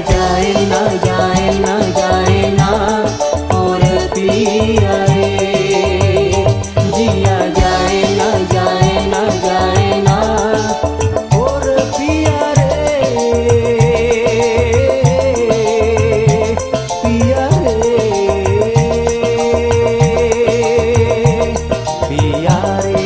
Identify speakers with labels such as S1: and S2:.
S1: जाए ना जाए ना जाए ना, और पिया रे। जिया जाए ना जाए ना जाए ना, और पिया रे। पिया रे। पिया रे।